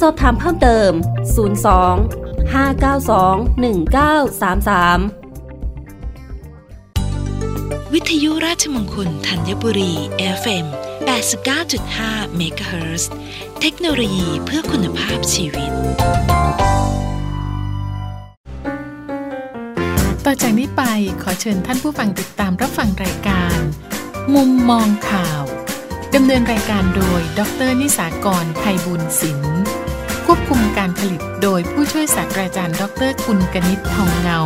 สอบถามเพิ่มเติม 02 592 1933 วิทยุราชมงคลธัญบุรี FM 89.5เมกะเฮิรตซ์เทคโนโลยีเพื่อคุณภาพชีวิต ต่อจากนี้ไปขอเชิญท่านผู้ฟังติดตามรับฟังรายการ มุมมองข่าว ดำเนินรายการโดย ดรนิสากรไพบุญศิลป์ ควบคุมการผลิตโดยผู้ช่วยศาสตราจารย์ ดรกุลกนิษฐ์ทองเงา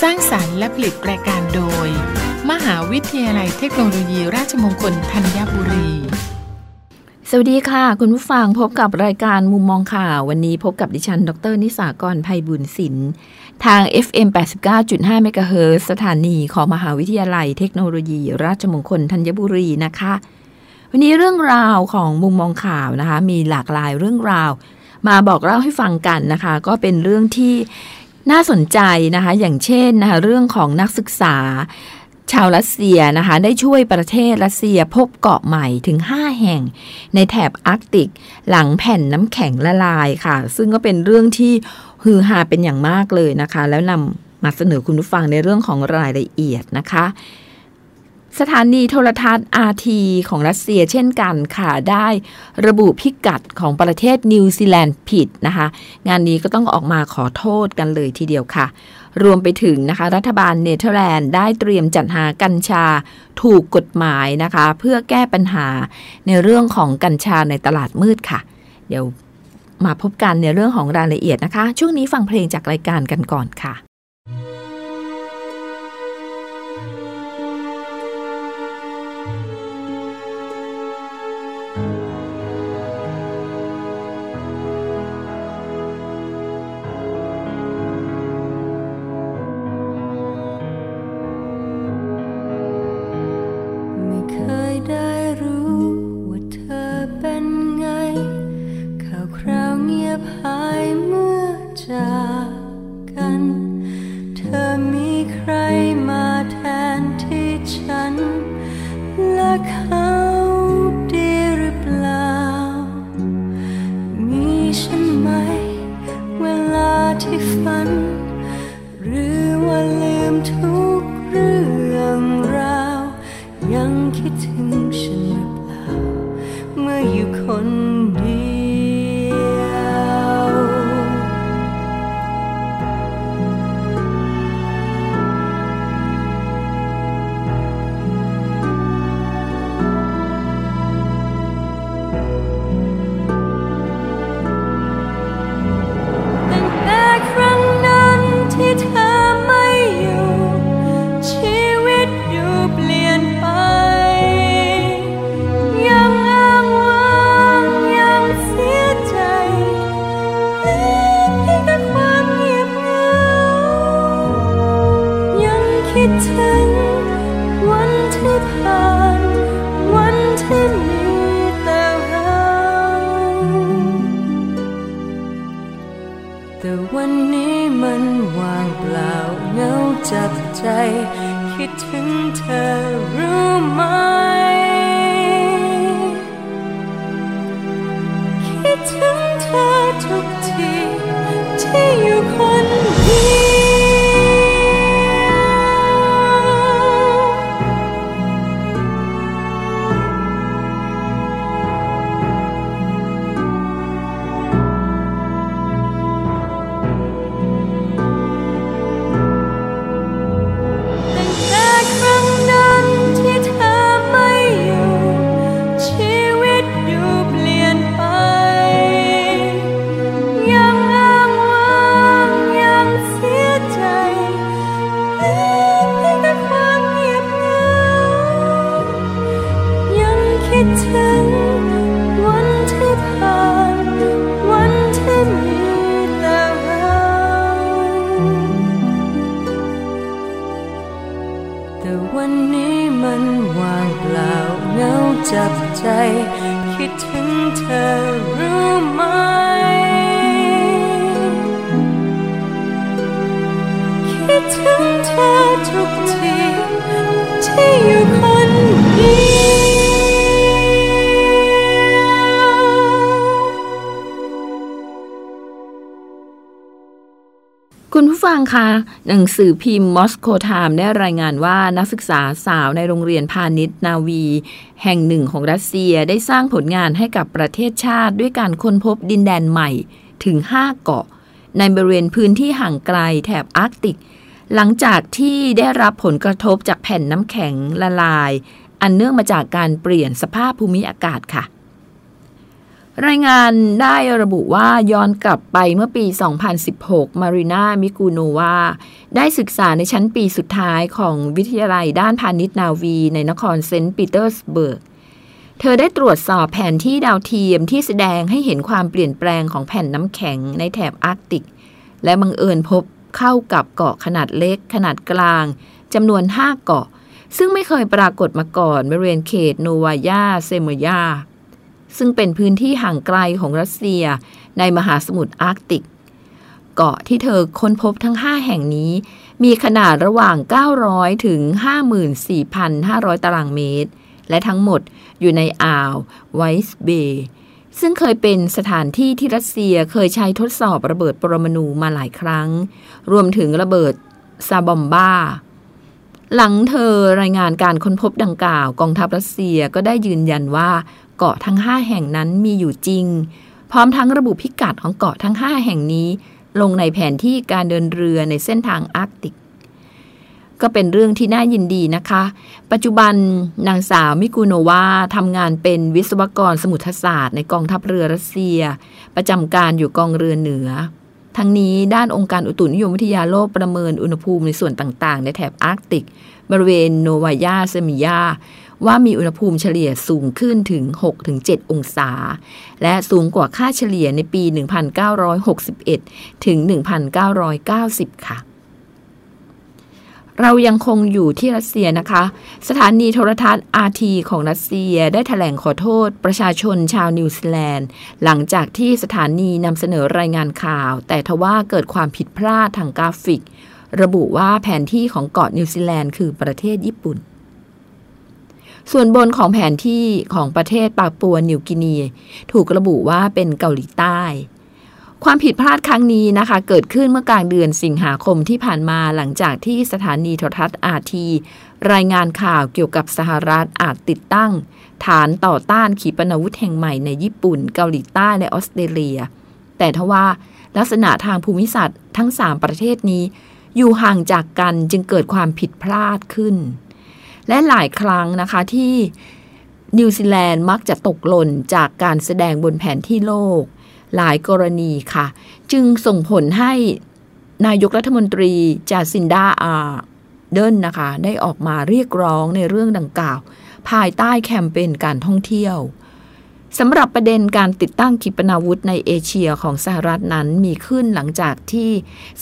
สร้างสารรค์และผลิตรายการโดย มหาวิทยาลัยเทคโนโลยีราชมงคลธัญบุรีสวัสดีค่ะ คุณผู้ฟังพบกับรายการมุมมองข่าว วันนี้พบกับดิฉัน ดร นิสากรภัยบุญศิลป์ทาง FM 89.5เมกะเฮิรตซ์สถานีของมหาวิทยาลัยเทคโนโลยี ราชมงคลธัญบุรีนะคะ วันนี้เรื่องราวของมุมมองข่าวนะคะ มีหลากหลายเรื่องราว มาบอกเล่าให้ฟังกันนะคะ ก็เป็นเรื่องที่น่าสนใจนะคะ อย่างเช่นนะคะเรื่องของนักศึกษา ชาวรัสเซียนะคะ ได้ช่วยประเทศรัสเซียพบเกาะใหม่ถึง 5 แห่ง ในแถบอาร์กติก หลังแผ่นน้ำแข็งละลายค่ะ ซึ่งก็เป็นเรื่องที่ฮือฮาเป็นอย่างมากเลยนะคะ แล้วนำมาเสนอคุณผู้ฟังในเรื่องของรายละเอียดนะคะ สถานีโทรทัศน์ RT ของรัสเซียเช่นกันค่ะ ได้ระบุพิกัดของประเทศนิวซีแลนด์ผิดนะคะ งานนี้ก็ต้องออกมาขอโทษกันเลยทีเดียวค่ะ รวมไปถึงนะคะ รัฐบาลเนเธอร์แลนด์ได้เตรียมจัดหากัญชาถูกกฎหมายนะคะ เพื่อแก้ปัญหาในเรื่องของกัญชาในตลาดมืดค่ะ เดี๋ยวมาพบกันในเรื่องของรายละเอียดนะคะ ช่วงนี้ฟังเพลงจากรายการกันก่อนค่ะ「让คิดถึงฉัน จับใจ คิดถึงเธอรู้ไหม คิดถึงเธอทุกทีที่อยู่คนเดียว หนังสือพิมพ์มอสโกไทม์สได้รายงานว่านักศึกษาสาวในโรงเรียนพาณิชย์นาวี แห่งหนึ่งของรัสเซียได้สร้างผลงานให้กับประเทศชาติ ด้วยการค้นพบดินแดนใหม่ถึง 5 เกาะ ในบริเวณพื้นที่ห่างไกลแถบอาร์กติก หลังจากที่ได้รับผลกระทบจากแผ่นน้ำแข็งละลาย อันเนื่องมาจากการเปลี่ยนสภาพภูมิอากาศค่ะ รายงานได้ระบุว่าย้อนกลับไปเมื่อปี 2016 มารีนามิกูโนวา ได้ศึกษาในชั้นปีสุดท้ายของวิทยาลัยด้านพาณิชย์นาวีในนครเซนต์ปีเตอร์สเบิร์ก เธอได้ตรวจสอบแผนที่ดาวเทียมที่แสดงให้เห็นความเปลี่ยนแปลงของแผ่นน้ำแข็งในแถบอาร์กติก และบังเอิญพบเข้ากับเกาะขนาดเล็ก ขนาดกลางจำนวน 5 เกาะ ซึ่งไม่เคยปรากฏมาก่อนบริเวณเขตโนวายาเซมลยา ซึ่งเป็นพื้นที่ห่างไกลของรัสเซียในมหาสมุทรอาร์กติก เกาะที่เธอค้นพบทั้ง 5 แห่งนี้ มีขนาดระหว่าง 900 ถึง 54,500 ตารางเมตร และทั้งหมดอยู่ในอ่าวไวส์เบย์ซึ่งเคยเป็นสถานที่ที่รัสเซียเคยใช้ทดสอบระเบิดปรมาณูมาหลายครั้ง รวมถึงระเบิดซาบอมบ้า หลังเธอรายงานการค้นพบดังกล่าวกองทัพรัสเซียก็ได้ยืนยันว่า เกาะทั้ง 5 แห่งนั้นมีอยู่จริง พร้อมทั้งระบุพิกัดของเกาะทั้ง 5 แห่งนี้ ลงในแผนที่การเดินเรือในเส้นทางอาร์กติก ก็เป็นเรื่องที่น่ายินดีนะคะ ปัจจุบันนางสาวมิกูโนวาทำงานเป็นวิศวกรสมุทรศาสตร์ในกองทัพเรือรัสเซีย ประจำการอยู่กองเรือเหนือทั้งนี้ด้านองค์การอุตุนิยมวิทยาโลกประเมินอุณหภูมิในส่วนต่าง ๆ ในแถบอาร์กติก บริเวณโนวายาเซมลยา ว่ามีอุณหภูมิเฉลี่ยสูงขึ้นถึง 6-7 องศา และสูงกว่าค่าเฉลี่ยในปี 1961 ถึง 1990 ค่ะ เรายังคงอยู่ที่รัสเซียนะคะ สถานีโทรทัศน์ RT ของรัสเซียได้แถลงขอโทษประชาชนชาวนิวซีแลนด์ หลังจากที่สถานีนำเสนอรายงานข่าว แต่ทว่าเกิดความผิดพลาดทางกราฟิก ระบุว่าแผนที่ของเกาะนิวซีแลนด์คือประเทศญี่ปุ่น ส่วนบนของแผนที่ของประเทศปาปัวนิวกินี ถูกระบุว่าเป็นเกาหลีใต้ ความผิดพลาดครั้งนี้นะคะ เกิดขึ้นเมื่อกลางเดือนสิงหาคมที่ผ่านมาหลังจากที่สถานีโทรทัศน์อาทีรายงานข่าวเกี่ยวกับสหรัฐอาจติดตั้ง ฐานต่อต้านขีปนาวุธแห่งใหม่ในญี่ปุ่น เกาหลีใต้และออสเตรเลีย แต่ทว่าลักษณะทางภูมิศาสตร์ทั้ง 3 ประเทศนี้ อยู่ห่างจากกันจึงเกิดความผิดพลาดขึ้น และหลายครั้งนะคะที่นิวซีแลนด์มักจะตกหล่นจากการแสดงบนแผนที่โลก หลายกรณีค่ะ จึงส่งผลให้นายกรัฐมนตรีจาซินดาอาร์เดิร์นนะคะ ได้ออกมาเรียกร้องในเรื่องดังกล่าว ภายใต้แคมเปญการท่องเที่ยว สำหรับประเด็นการติดตั้งขีปนาวุธในเอเชียของสหรัฐนั้นมีขึ้นหลังจากที่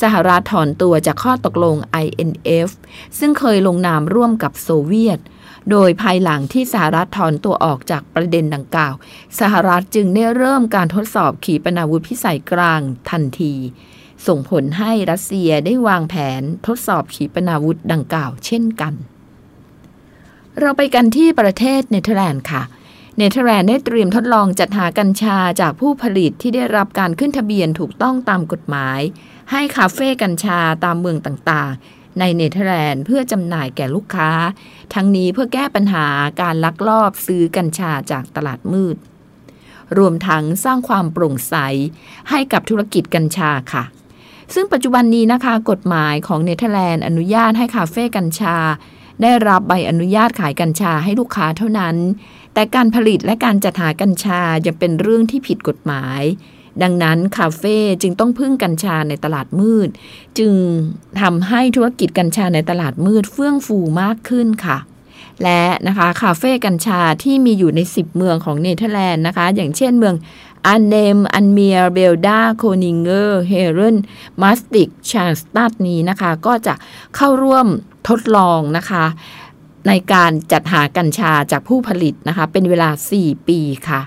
สหรัฐถอนตัวจากข้อตกลง INF ซึ่งเคยลงนามร่วมกับโซเวียต โดยภายหลังที่สหรัฐถอนตัวออกจากประเด็นดังกล่าว สหรัฐจึงได้เริ่มการทดสอบขีปนาวุธพิสัยกลางทันที ส่งผลให้รัสเซียได้วางแผนทดสอบขีปนาวุธดังกล่าว เช่นกัน เราไปกันที่ประเทศเนเธอร์แลนด์ค่ะ เนเธอร์แลนด์ได้เตรียมทดลองจัดหากัญชาจากผู้ผลิตที่ได้รับการขึ้นทะเบียนถูกต้องตามกฎหมาย ให้คาเฟ่กัญชาตามเมืองต่างๆ ในเนเธอร์แลนด์เพื่อจำหน่ายแก่ลูกค้า ทั้งนี้เพื่อแก้ปัญหาการลักลอบซื้อกัญชาจากตลาดมืด รวมทั้งสร้างความโปร่งใสให้กับธุรกิจกัญชาค่ะ ซึ่งปัจจุบันนี้นะคะกฎหมายของเนเธอร์แลนด์อนุญาตให้คาเฟ่กัญชาได้รับใบอนุญาตขายกัญชาให้ลูกค้าเท่านั้น แต่การผลิตและการจัดหากัญชายังเป็นเรื่องที่ผิดกฎหมาย ดังนั้นคาเฟ่จึงต้องพึ่งกัญชาในตลาดมืด จึงทำให้ธุรกิจกัญชาในตลาดมืดเฟื่องฟูมากขึ้นค่ะและนะคะคาเฟ่กัญชาที่มีอยู่ใน 10 เมืองของเนเธอร์แลนด์นะคะ อย่างเช่นเมืองอาร์เนม อัลเมียร์เบรดา โกรนิงเกน เฮียร์ เลนมาสติก ชาสตัดนี้นะคะ ก็จะเข้าร่วมทดลองนะคะ ในการจัดหากัญชาจากผู้ผลิตนะคะ เป็นเวลา 4 ปีค่ะ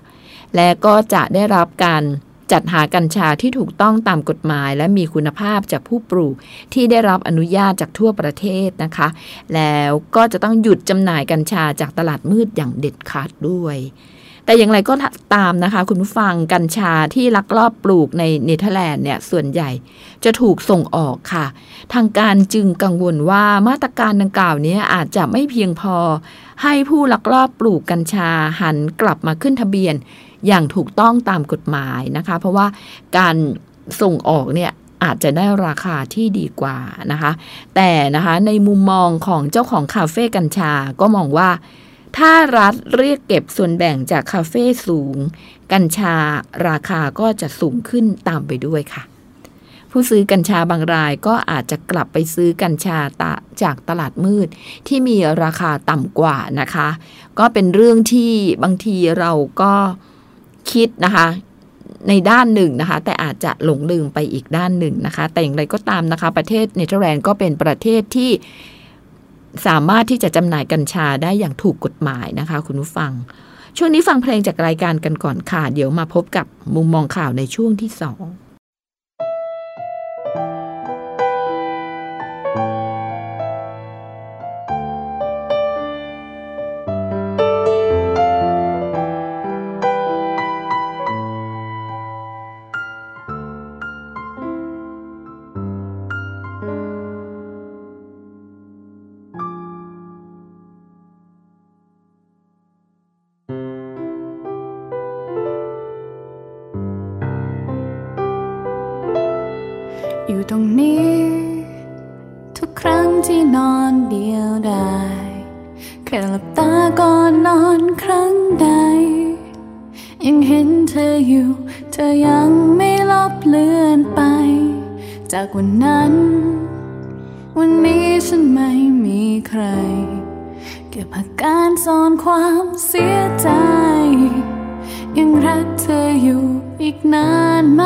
และก็จะได้รับการจัดหากัญชาที่ถูกต้องตามกฎหมาย และมีคุณภาพจากผู้ปลูกที่ได้รับอนุญาตจากทั่วประเทศนะคะ แล้วก็จะต้องหยุดจำหน่ายกัญชาจากตลาดมืดอย่างเด็ดขาดด้วย แต่อย่างไรก็ตามนะคะ คุณผู้ฟังกัญชาที่ลักลอบปลูกในเนเธอร์แลนด์เนี่ยส่วนใหญ่จะถูกส่งออกค่ะ ทางการจึงกังวลว่ามาตรการดังกล่าวนี้อาจจะไม่เพียงพอ ให้ผู้ลักลอบปลูกกัญชาหันกลับมาขึ้นทะเบียน อย่างถูกต้องตามกฎหมายนะคะ เพราะว่าการส่งออกเนี่ยอาจจะได้ราคาที่ดีกว่านะคะ แต่นะคะในมุมมองของเจ้าของคาเฟ่กัญชาก็มองว่า ถ้ารัฐเรียกเก็บส่วนแบ่งจากคาเฟ่สูง กัญชาราคาก็จะสูงขึ้นตามไปด้วยค่ะ ผู้ซื้อกัญชาบางรายก็อาจจะกลับไปซื้อกัญชาตจากตลาดมืด ที่มีราคาต่ำกว่านะคะ ก็เป็นเรื่องที่บางทีเราก็คิดนะคะในด้านหนึ่งนะคะ แต่อาจจะหลงลืมไปอีกด้านหนึ่งนะคะ แต่อย่างไรก็ตามนะคะ ประเทศเนเธอร์แลนด์ก็เป็นประเทศที่ สามารถที่จะจำหน่ายกัญชาได้อย่างถูกกฎหมายนะคะ คุณผู้ฟัง ช่วงนี้ฟังเพลงจากรายการกันก่อนค่ะ เดี๋ยวมาพบกับมุมมองข่าวในช่วงที่สอง อยู่อีกนานไหม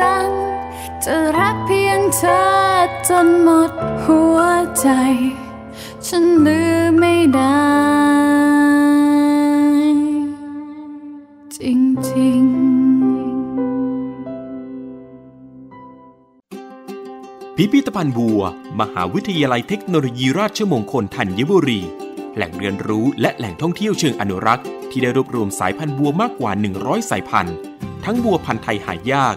จัง จะรักเพียงเธอจนหมดหัวใจ ฉันลืมไม่ได้ จริงๆ พิพิธภัณฑ์บัว มหาวิทยาลัยเทคโนโลยีราชมงคลธัญบุรีแหล่งเรียนรู้และแหล่งท่องเที่ยวเชิงอนุรักษ์ ที่ได้รวบรวมสายพันธุ์บัวมากกว่า 100 สายพันธุ์ ทั้งบัวพันธุ์ไทยหายาก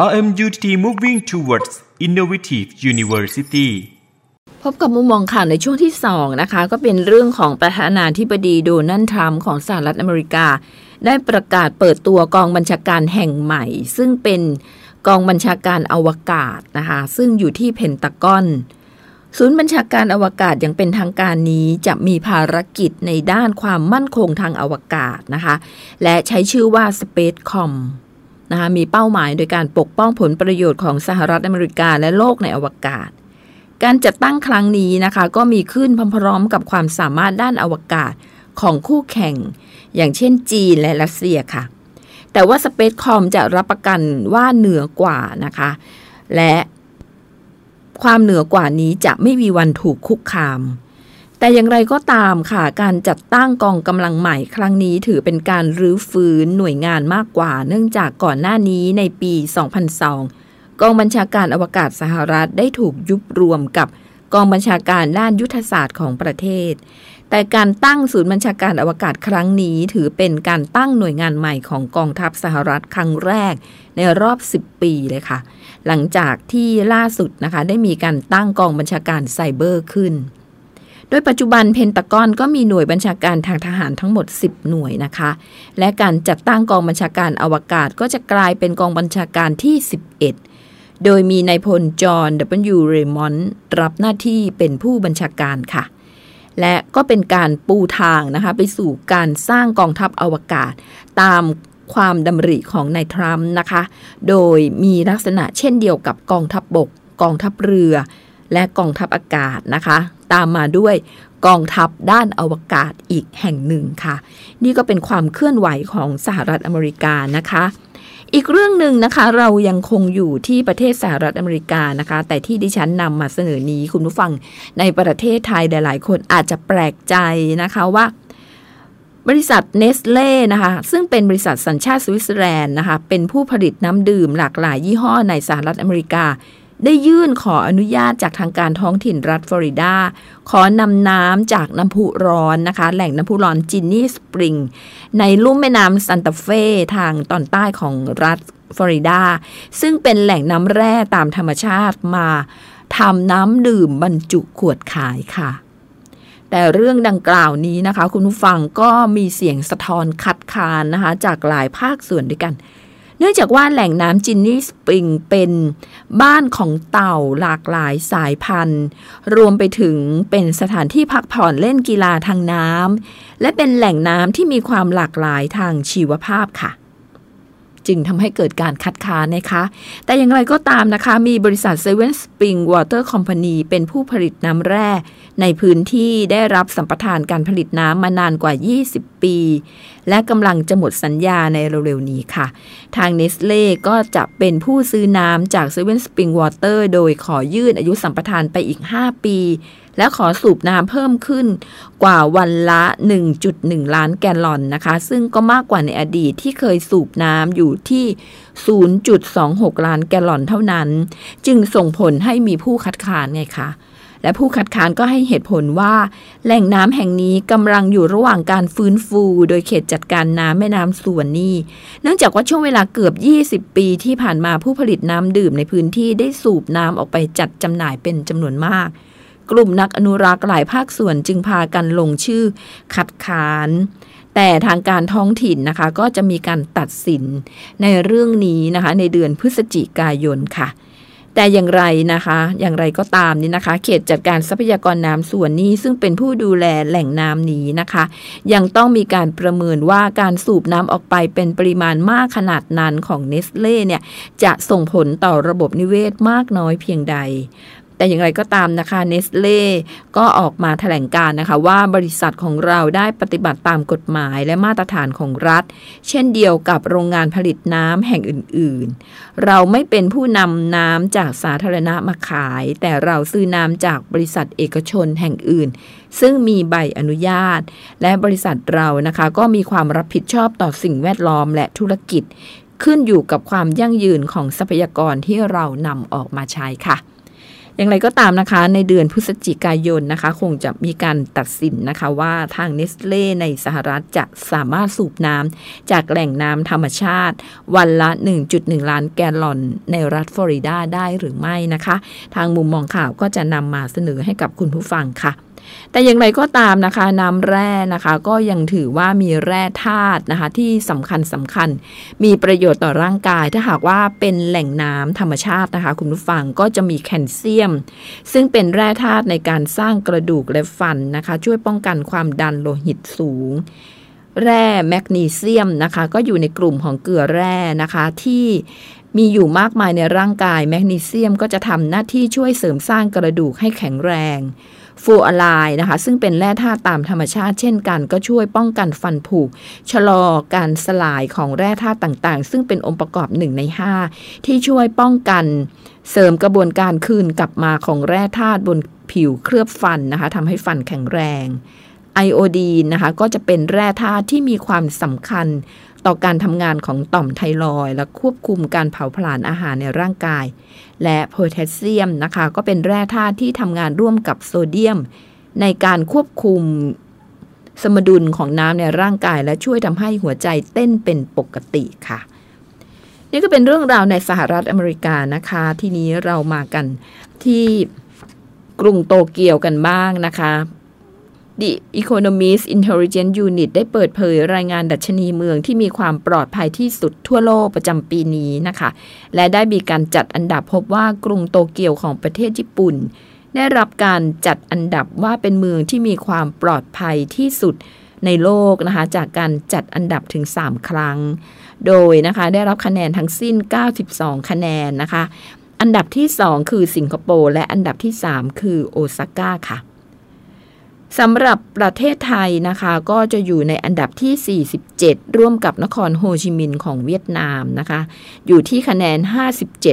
RMUTT Moving Towards Innovative University พบกับมุมมองข่าวในช่วงที่ 2 นะคะ ก็เป็นเรื่องของประธานาธิบดีโดนัลด์ทรัมป์ของสหรัฐอเมริกา ได้ประกาศเปิดตัวกองบัญชาการแห่งใหม่ ซึ่งเป็นกองบัญชาการอวกาศนะคะ ซึ่งอยู่ที่เพนตากอน ศูนย์บัญชาการอวกาศอย่างเป็นทางการนี้จะมีภารกิจในด้านความมั่นคงทางอวกาศนะคะ และใช้ชื่อว่า Spacecom นะคะมีเป้าหมายโดยการปกป้องผลประโยชน์ของสหรัฐอเมริกาและโลกในอวกาศ การจัดตั้งครั้งนี้นะคะก็มีขึ้นพร้อมๆกับความสามารถด้านอวกาศของคู่แข่ง อย่างเช่นจีนและรัสเซียค่ะ แต่ว่า Spacecom จะรับประกันว่าเหนือกว่านะคะ และความเหนือกว่านี้จะไม่มีวันถูกคุกคาม แต่อย่างไรก็ตามค่ะ การจัดตั้งกองกำลังใหม่ครั้งนี้ถือเป็นการรื้อฟื้นหน่วยงานมากกว่า เนื่องจากก่อนหน้านี้ในปี 2002 กองบัญชาการอวกาศสหรัฐได้ถูกยุบรวมกับกองบัญชาการด้านยุทธศาสตร์ของประเทศ แต่การตั้งศูนย์บัญชาการอวกาศครั้งนี้ ถือเป็นการตั้งหน่วยงานใหม่ของกองทัพสหรัฐครั้งแรกในรอบ 10 ปีเลยค่ะ หลังจากที่ล่าสุดนะคะได้มีการตั้งกองบัญชาการไซเบอร์ขึ้น ดยปัจจุบันเพนตากอนก็มีหน่วยบัญชาการทางทหารทั้งหมด 10 หน่วยนะคะ และการจัดตั้งกองบัญชาการอวกาศก็จะกลายเป็นกองบัญชาการที่ 11 โดยมีนายพลจอห์น W. เรมอนด์รับหน้าที่เป็นผู้บัญชาการค่ะ และก็เป็นการปูทางนะคะไปสู่การสร้างกองทัพอวกาศ ตามความดำริของนายทรัมป์นะคะ โดยมีลักษณะเช่นเดียวกับกองทัพบบก กองทัพเรือ และกองทัพอากาศนะคะ ตามมาด้วยกองทัพด้านอวกาศอีกแห่งหนึ่งค่ะ นี่ก็เป็นความเคลื่อนไหวของสหรัฐอเมริกานะคะ อีกเรื่องหนึ่งนะคะเรายังคงอยู่ที่ประเทศสหรัฐอเมริกานะคะ แต่ที่ดิฉันนำมาเสนอนี้คุณผู้ฟังในประเทศไทยหลาย ๆ คนอาจจะแปลกใจนะคะว่าบริษัทเนสเล่นะคะ ซึ่งเป็นบริษัทสัญชาติสวิตเซอร์แลนด์นะคะ เป็นผู้ผลิตน้ำดื่มหลากหลายยี่ห้อในสหรัฐอเมริกา ได้ยื่นขออนุญาตจากทางการท้องถิ่นรัฐฟลอริดา ขอนำน้ำจากน้ำพุร้อนนะคะ แหล่งน้ำพุร้อนจินนี่สปริง ในลุ่มแม่น้ำซันตาเฟ่ทางตอนใต้ของรัฐฟลอริดา ซึ่งเป็นแหล่งน้ำแร่ตามธรรมชาติมาทำน้ำดื่มบรรจุขวดขายค่ะ แต่เรื่องดังกล่าวนี้นะคะ คุณผู้ฟังก็มีเสียงสะท้อนคัดค้านนะคะ จากหลายภาคส่วนด้วยกัน นื่องจากว่าแหล่งน้ำจินนี่สปริงเป็นบ้านของเต่าหลากหลายสายพันธุ์ รวมไปถึงเป็นสถานที่พักผ่อนเล่นกีฬาทางน้ำและเป็นแหล่งน้ำที่มีความหลากหลายทางชีวภาพค่ะ จึงทำให้เกิดการคัดค้านนะคะ แต่อย่างไรก็ตามนะคะ มีบริษัท Seven Spring Water Company เป็นผู้ผลิตน้ำแร่ ในพื้นที่ได้รับสัมปทานการผลิตน้ำมานานกว่า 20 ปี และกำลังจะหมดสัญญาในเร็วๆนี้ค่ะ ทางเนสเล่ก็จะเป็นผู้ซื้อน้ำจาก Seven Spring Water โดยขอยืดอายุสัมปทานไปอีก 5 ปี และขอสูบน้ำเพิ่มขึ้นกว่าวันละ 1.1 ล้านแกลลอนนะคะ ซึ่งก็มากกว่าในอดีตที่เคยสูบน้ำอยู่ที่ 0.26 ล้านแกลลอนเท่านั้น จึงส่งผลให้มีผู้คัดค้านไงคะและผู้คัดค้านก็ให้เหตุผลว่า แหล่งน้ำแห่งนี้กำลังอยู่ระหว่างการฟื้นฟู โดยเขตจัดการน้ำแม่น้ำส่วนนี้ เนื่องจากว่าช่วงเวลาเกือบ 20 ปีที่ผ่านมาผู้ผลิตน้ำดื่มในพื้นที่ได้สูบน้ำออกไปจัดจำหน่ายเป็นจำนวนมาก กลุ่มนักอนุรักษ์หลายภาคส่วนจึงพากันลงชื่อขัดขาน แต่ทางการท้องถิ่นนะคะก็จะมีการตัดสินในเรื่องนี้นะคะในเดือนพฤศจิกายนค่ะ แต่อย่างไรนะคะ อย่างไรก็ตามนี่นะคะ เขตจัดการทรัพยากรน้ำส่วนนี้ ซึ่งเป็นผู้ดูแลแหล่งน้ำนี้นะคะ ยังต้องมีการประเมินว่าการสูบน้ำออกไปเป็นปริมาณมากขนาดนั้นของเนสเล่เนี่ยจะส่งผลต่อระบบนิเวศมากน้อยเพียงใด แต่อย่างไรก็ตามนะคะเนสเล่ก็ออกมาแถลงการนะคะว่าบริษัทของเราได้ปฏิบัติตามกฎหมายและมาตรฐานของรัฐ เช่นเดียวกับโรงงานผลิตน้ำแห่งอื่น ๆ เราไม่เป็นผู้นำน้ำจากสาธารณะมาขาย แต่เราซื้อน้ำจากบริษัทเอกชนแห่งอื่น ซึ่งมีใบอนุญาต และบริษัทเรานะคะก็มีความรับผิดชอบต่อสิ่งแวดล้อมและธุรกิจ ขึ้นอยู่กับความยั่งยืนของทรัพยากรที่เรานำออกมาใช้ค่ะ อย่างไรก็ตามนะคะ ในเดือนพฤศจิกายนนะคะ คงจะมีการตัดสินนะคะว่าทางเนสเล่ในสหรัฐจะสามารถสูบน้ำจากแหล่งน้ำธรรมชาติ วันละ 1.1 ล้านแกลลอนในรัฐฟลอริดาได้หรือไม่นะคะ ทางมุมมองข่าวก็จะนำมาเสนอให้กับคุณผู้ฟังค่ะ แต่อย่างไรก็ตามนะคะน้ำแร่นะคะก็ยังถือว่ามีแร่ธาตุนะคะที่สำคัญสำคัญ มีประโยชน์ต่อร่างกาย ถ้าหากว่าเป็นแหล่งน้ำธรรมชาตินะคะ คุณผู้ฟังก็จะมีแคลเซียม ซึ่งเป็นแร่ธาตุในการสร้างกระดูกและฟันนะคะ ช่วยป้องกันความดันโลหิตสูง แร่แมกนีเซียมนะคะ ก็อยู่ในกลุ่มของเกลือแร่นะคะที่มีอยู่มากมายในร่างกายแมกนีเซียมก็จะทำหน้าที่ช่วยเสริมสร้างกระดูกให้แข็งแรง ฟูอะไลนะคะ ซึ่งเป็นแร่ธาตุตามธรรมชาติเช่นกัน ก็ช่วยป้องกันฟันผุชะลอการสลายของแร่ธาตุต่างๆ ซึ่งเป็นองค์ประกอบหนึ่งใน 5 ที่ช่วยป้องกันเสริมกระบวนการคืนกลับมาของแร่ธาตุบนผิวเคลือบฟันนะคะทำให้ฟันแข็งแรงไอโอดีนนะคะก็จะเป็นแร่ธาตุที่มีความสำคัญ ต่อการทำงานของต่อมไทรอยและควบคุมการเผาผลาญอาหารในร่างกาย และโพแทสเซียมนะคะ ก็เป็นแร่ธาตุที่ทำงานร่วมกับโซเดียม ในการควบคุมสมดุลของน้ำในร่างกาย และช่วยทำให้หัวใจเต้นเป็นปกติค่ะ นี่ก็เป็นเรื่องราวในสหรัฐอเมริกานะคะ ที่นี้เรามากันที่กรุงโตเกียวกันบ้างนะคะ The Economist Intelligence Unit ได้เปิดเผยรายงานดัชนีเมืองที่มีความปลอดภัยที่สุดทั่วโลกประจำปีนี้นะคะ และได้มีการจัดอันดับพบว่ากรุงโตเกียวของประเทศญี่ปุ่น ได้รับการจัดอันดับว่าเป็นเมืองที่มีความปลอดภัยที่สุดในโลกนะคะจากการจัดอันดับถึง 3 ครั้ง โดยนะคะได้รับคะแนนทั้งสิ้น 92 คะแนนนะคะ อันดับที่ 2 คือสิงคโปร์และอันดับที่ 3 คือโอซาก้าค่ะ สำหรับประเทศไทยนะคะก็จะอยู่ในอันดับที่ 47 ร่วมกับนครโฮจิมินห์ของเวียดนามนะคะ อยู่ที่คะแนน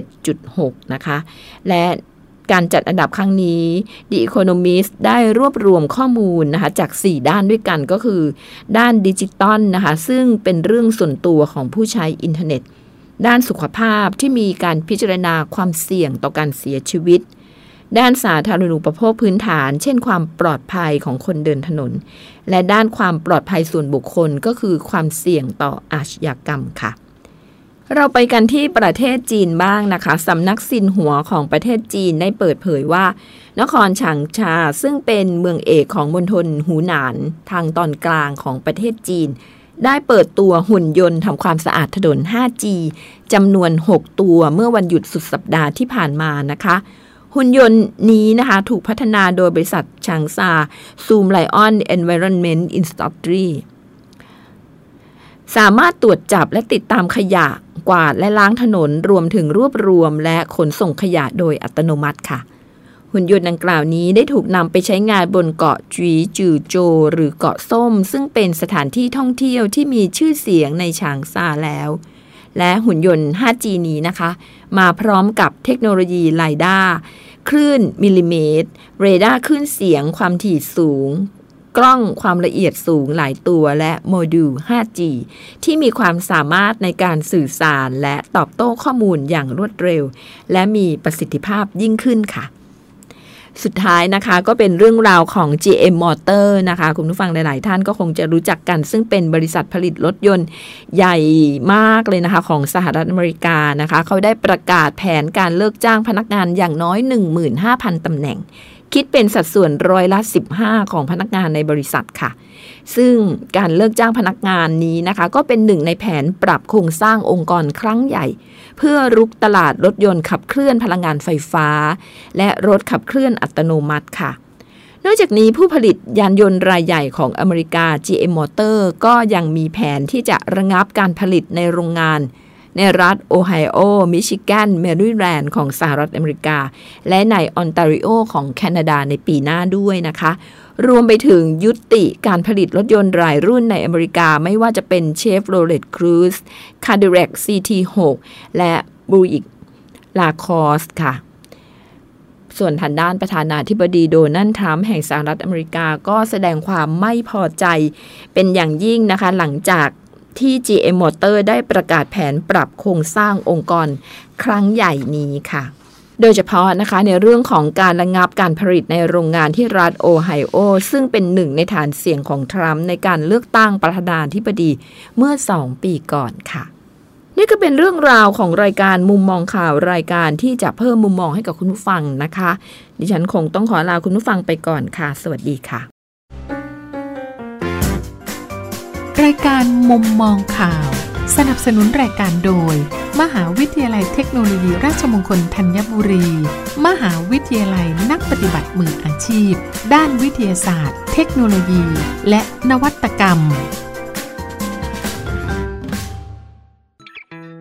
57.6 นะคะ และการจัดอันดับครั้งนี้ The Economist ได้รวบรวมข้อมูลนะคะจาก 4 ด้านด้วยกันก็คือ ด้านดิจิตอลนะคะ ซึ่งเป็นเรื่องส่วนตัวของผู้ใช้อินเทอร์เน็ต ด้านสุขภาพที่มีการพิจารณาความเสี่ยงต่อการเสียชีวิต ด้านสาธารณูปโภคพื้นฐาน เช่น ความปลอดภัยของคนเดินถนน และด้านความปลอดภัยส่วนบุคคลก็คือความเสี่ยงต่ออาชญากรรมค่ะ เราไปกันที่ประเทศจีนบ้างนะคะสำนักซินหัวของประเทศจีนได้เปิดเผยว่า นครฉางชาซึ่งเป็นเมืองเอกของมณฑลหูหนานทางตอนกลางของประเทศจีนได้เปิดตัวหุ่นยนต์ทำความสะอาดถนน 5G จำนวน 6 ตัวเมื่อวันหยุดสุดสัปดาห์ที่ผ่านมานะคะ หุ่นยนต์นี้นะคะ ถูกพัฒนาโดยบริษัทชางซาซูมไลออน Environment Industry สามารถตรวจจับและติดตามขยะกวาดและล้างถนนรวมถึงรวบรวมและขนส่งขยะโดยอัตโนมัติค่ะ หุ่นยนต์ดังกล่าวนี้ได้ถูกนำไปใช้งานบนเกาะจีจือโจ หรือเกาะส้ม ซึ่งเป็นสถานที่ท่องเที่ยวที่มีชื่อเสียงในฉางซาแล้ว และหุ่นยนต์ 5G นี้นะคะ มาพร้อมกับเทคโนโลยีไลด้าคลื่นมิลลิเมตร เรดาร์คลื่นเสียงความถี่สูง กล้องความละเอียดสูงหลายตัวและโมดูล 5G ที่มีความสามารถในการสื่อสารและตอบโต้ข้อมูลอย่างรวดเร็ว และมีประสิทธิภาพยิ่งขึ้นค่ะ สุดท้ายนะคะก็เป็นเรื่องราวของ GM Motor นะคะ คุณผู้ฟังหลาย ๆ ท่านก็คงจะรู้จักกัน ซึ่งเป็นบริษัทผลิตรถยนต์ใหญ่มากเลยนะคะ ของสหรัฐอเมริกานะคะ เขาได้ประกาศแผนการเลิกจ้างพนักงานอย่างน้อย 15,000 ตำแหน่ง คิดเป็นสัดส่วนร้อยละ 15 ของพนักงานในบริษัทค่ะ ซึ่งการเลิกจ้างพนักงานนี้นะคะ ก็เป็นหนึ่งในแผนปรับโครงสร้างองค์กรครั้งใหญ่ เพื่อรุกตลาดรถยนต์ขับเคลื่อนพลังงานไฟฟ้า และรถขับเคลื่อนอัตโนมัติค่ะนอกจากนี้ผู้ผลิตยานยนต์รายใหญ่ของอเมริกา GM Motor ก็ยังมีแผนที่จะระงับการผลิตในโรงงาน ในรัฐโอไฮโอ มิชิแกน แมริแลนด์ของสหรัฐอเมริกา และในออนตาริโอของแคนาดาในปีหน้าด้วยนะคะ รวมไปถึงยุติการผลิตรถยนต์รายรุ่นในอเมริกาไม่ว่าจะเป็น Chevrolet Cruze Cadillac CT6 และ Buick LaCrosse ค่ะส่วนทางด้านประธานาธิบดีโดนัลด์ทรัมป์แห่งสหรัฐอเมริกาก็แสดงความไม่พอใจเป็นอย่างยิ่งนะคะ หลังจาก ที่ GM Motor ได้ประกาศแผนปรับโครงสร้างองค์กรครั้งใหญ่นี้ค่ะ โดยเฉพาะนะคะในเรื่องของการระงับการผลิตในโรงงานที่รัฐโอไฮโอ ซึ่งเป็นหนึ่งในฐานเสียงของทรัมป์ในการเลือกตั้งประธานาธิบดีเมื่อสองปีก่อนค่ะนี่ก็เป็นเรื่องราวของรายการมุมมองข่าวรายการที่จะเพิ่มมุมมองให้กับคุณผู้ฟังนะคะ ดิฉันคงต้องขอลาคุณผู้ฟังไปก่อนค่ะ สวัสดีค่ะ รายการมุมมองข่าว สนับสนุนรายการโดย มหาวิทยาลัยเทคโนโลยีราชมงคลธัญบุรี มหาวิทยาลัยนักปฏิบัติมืออาชีพ ด้านวิทยาศาสตร์ เทคโนโลยี และนวัตกรรม